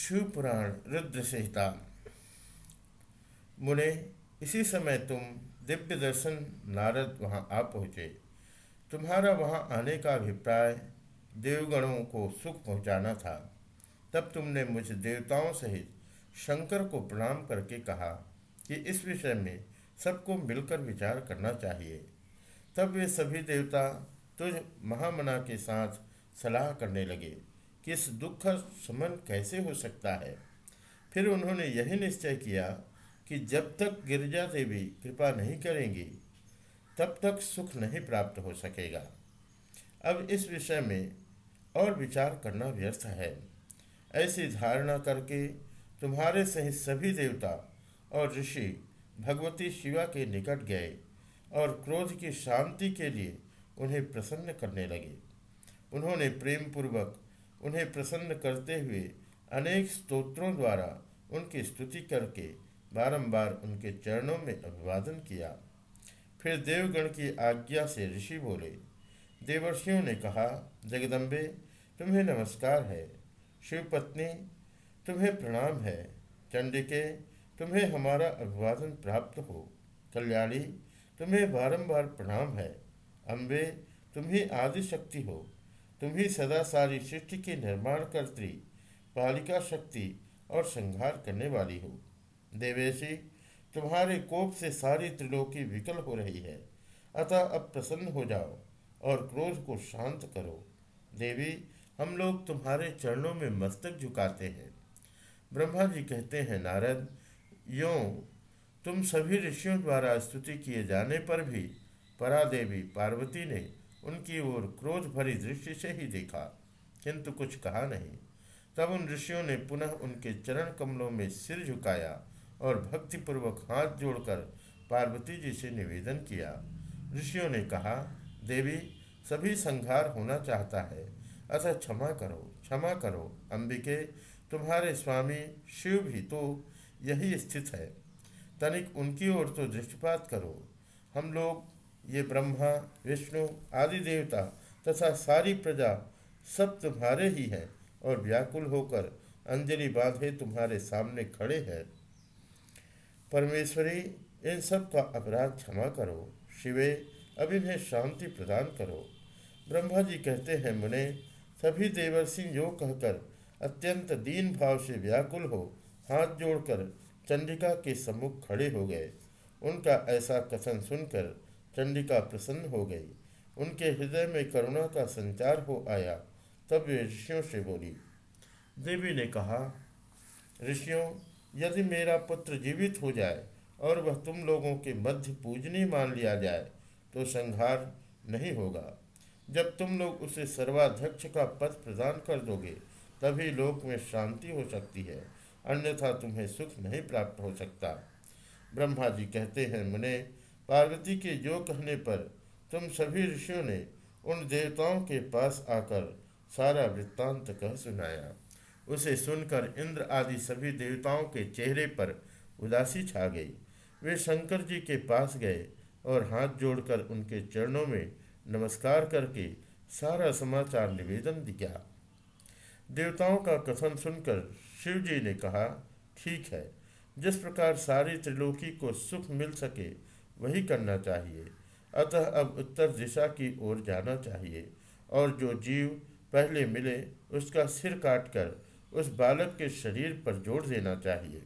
शिव पुराण रुद्र संहिता मुने, इसी समय तुम दिव्य दर्शन नारद वहाँ आ पहुँचे। तुम्हारा वहाँ आने का अभिप्राय देवगणों को सुख पहुंचाना था। तब तुमने मुझ देवताओं सहित शंकर को प्रणाम करके कहा कि इस विषय में सबको मिलकर विचार करना चाहिए। तब वे सभी देवता तुझ महामना के साथ सलाह करने लगे। कि इस दुख का समन कैसे हो सकता है? फिर उन्होंने यही निश्चय किया कि जब तक गिरजा देवी कृपा नहीं करेंगी, तब तक सुख नहीं प्राप्त हो सकेगा। अब इस विषय में और विचार करना व्यर्थ है। ऐसी धारणा करके तुम्हारे सहित सभी देवता और ऋषि भगवती शिवा के निकट गए और क्रोध की शांति के लिए उन्हें प्रसन्न करने लगे। उन्होंने प्रेम पूर्वक उन्हें प्रसन्न करते हुए अनेक स्तोत्रों द्वारा उनकी स्तुति करके बारंबार उनके चरणों में अभिवादन किया। फिर देवगण की आज्ञा से ऋषि बोले, देवर्षियों ने कहा, जगदम्बे, तुम्हें नमस्कार है। शिवपत्नी, तुम्हें प्रणाम है। चंडिके, तुम्हें हमारा अभिवादन प्राप्त हो। कल्याणी, तुम्हें बारंबार प्रणाम है। अम्बे तुम्हें आदि शक्ति हो। तुम ही सदा सारी सृष्टि की निर्माण करती पालिका शक्ति और संहार करने वाली हो। देवेशी, तुम्हारे कोप से सारी त्रिलोकी विकल हो रही है। अतः अब प्रसन्न हो जाओ और क्रोध को शांत करो। देवी, हम लोग तुम्हारे चरणों में मस्तक झुकाते हैं। ब्रह्मा जी कहते हैं, नारद, यो, तुम सभी ऋषियों द्वारा स्तुति किए जाने पर भी परा देवी पार्वती ने उनकी ओर क्रोध भरी दृष्टि से ही देखा, किंतु कुछ कहा नहीं। तब उन ऋषियों ने पुनः उनके चरण कमलों में सिर झुकाया और भक्तिपूर्वक हाथ जोड़कर पार्वती जी से निवेदन किया। ऋषियों ने कहा, देवी, सभी संहार होना चाहता है। अतः क्षमा करो क्षमा करो, अंबिके। तुम्हारे स्वामी शिव भी तो यही स्थित है। तनिक उनकी ओर तो दृष्टिपात करो। हम लोग ये ब्रह्मा, विष्णु आदि देवता तथा सारी प्रजा सब तुम्हारे ही हैं और व्याकुल होकर अंजलि बांधे तुम्हारे सामने खड़े हैं। परमेश्वरी, इन सब का अपराध क्षमा करो, शिवे अब इन्हें शांति प्रदान करो। ब्रह्मा जी कहते हैं, मुने, सभी देवर्षि यो कहकर अत्यंत दीन भाव से व्याकुल हो, हाथ जोड़कर चंडिका के सम्मुख खड़े हो गए। उनका ऐसा कथन सुनकर चंडिका प्रसन्न हो गई। उनके हृदय में करुणा का संचार हो आया। तब वे ऋषियों से बोली, देवी ने कहा, ऋषियों, यदि मेरा पुत्र जीवित हो जाए और वह तुम लोगों के मध्य पूजनीय मान लिया जाए तो संहार नहीं होगा। जब तुम लोग उसे सर्वाध्यक्ष का पद प्रदान कर दोगे, तभी लोक में शांति हो सकती है, अन्यथा तुम्हें सुख नहीं प्राप्त हो सकता। ब्रह्मा जी कहते हैं, मुने पार्वती के जो कहने पर तुम सभी ऋषियों ने उन देवताओं के पास आकर सारा वृत्तांत कह सुनाया। उसे सुनकर इंद्र आदि सभी देवताओं के चेहरे पर उदासी छा गई। वे शंकर जी के पास गए और हाथ जोड़कर उनके चरणों में नमस्कार करके सारा समाचार निवेदन दिया। देवताओं का कथन सुनकर शिव जी ने कहा, ठीक है, जिस प्रकार सारी त्रिलोकी को सुख मिल सके वही करना चाहिए। अतः अब उत्तर दिशा की ओर जाना चाहिए और जो जीव पहले मिले उसका सिर काटकर उस बालक के शरीर पर जोड़ देना चाहिए।